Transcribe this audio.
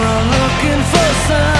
around looking for signs